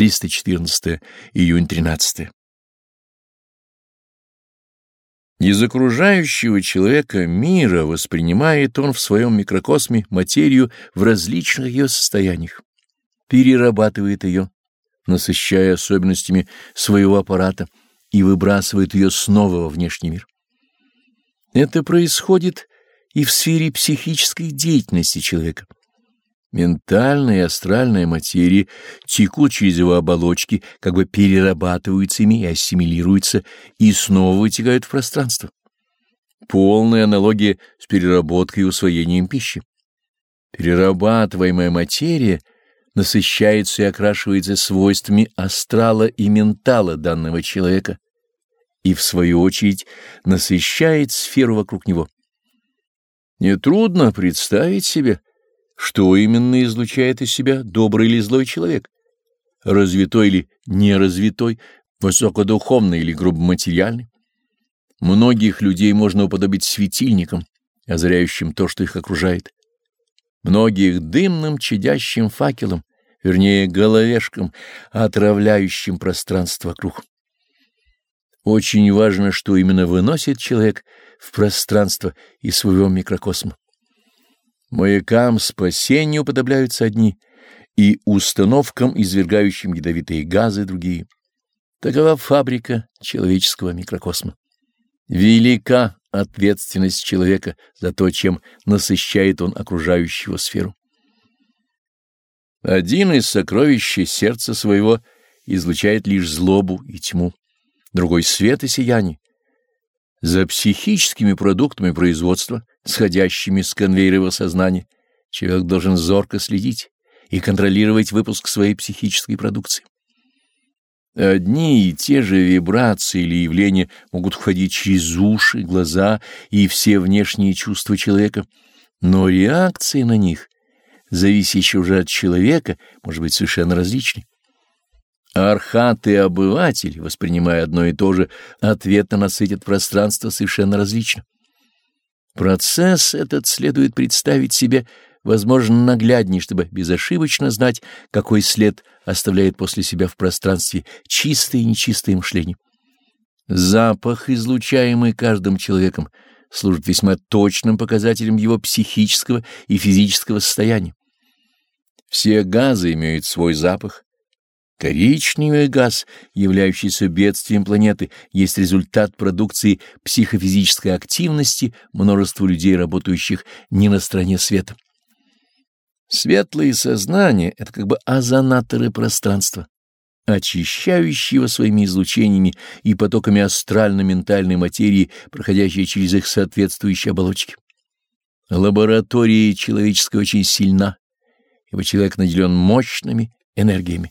314 июнь 13. Из окружающего человека мира воспринимает он в своем микрокосме материю в различных ее состояниях, перерабатывает ее, насыщая особенностями своего аппарата и выбрасывает ее снова во внешний мир. Это происходит и в сфере психической деятельности человека. Ментальная и астральная материя текут через его оболочки, как бы перерабатываются ими и ассимилируются, и снова вытекают в пространство. Полная аналогия с переработкой и усвоением пищи. Перерабатываемая материя насыщается и окрашивается свойствами астрала и ментала данного человека и, в свою очередь, насыщает сферу вокруг него. Нетрудно представить себе, что именно излучает из себя добрый или злой человек? Развитой или неразвитой, высокодуховный или грубоматериальный? Многих людей можно уподобить светильникам, озаряющим то, что их окружает. Многих дымным чадящим факелом, вернее, головешкам, отравляющим пространство вокруг. Очень важно, что именно выносит человек в пространство из своего микрокосма. Маякам спасению уподобляются одни, и установкам, извергающим ядовитые газы, другие. Такова фабрика человеческого микрокосма. Велика ответственность человека за то, чем насыщает он окружающую сферу. Один из сокровищ сердца своего излучает лишь злобу и тьму, другой — свет и сияние. За психическими продуктами производства сходящими с конвейера его сознания, человек должен зорко следить и контролировать выпуск своей психической продукции. Одни и те же вибрации или явления могут входить через уши, глаза и все внешние чувства человека, но реакции на них, зависящие уже от человека, может быть совершенно различны. Архат и обыватель, воспринимая одно и то же, ответно насытят пространство совершенно различно. Процесс этот следует представить себе, возможно, нагляднее, чтобы безошибочно знать, какой след оставляет после себя в пространстве чистое и нечистое мышление. Запах, излучаемый каждым человеком, служит весьма точным показателем его психического и физического состояния. Все газы имеют свой запах, Коричневый газ, являющийся бедствием планеты, есть результат продукции психофизической активности множества людей, работающих не на стороне света. Светлые сознания — это как бы озонаторы пространства, очищающие его своими излучениями и потоками астрально-ментальной материи, проходящей через их соответствующие оболочки. Лаборатория человеческая очень сильна, ибо человек наделен мощными энергиями.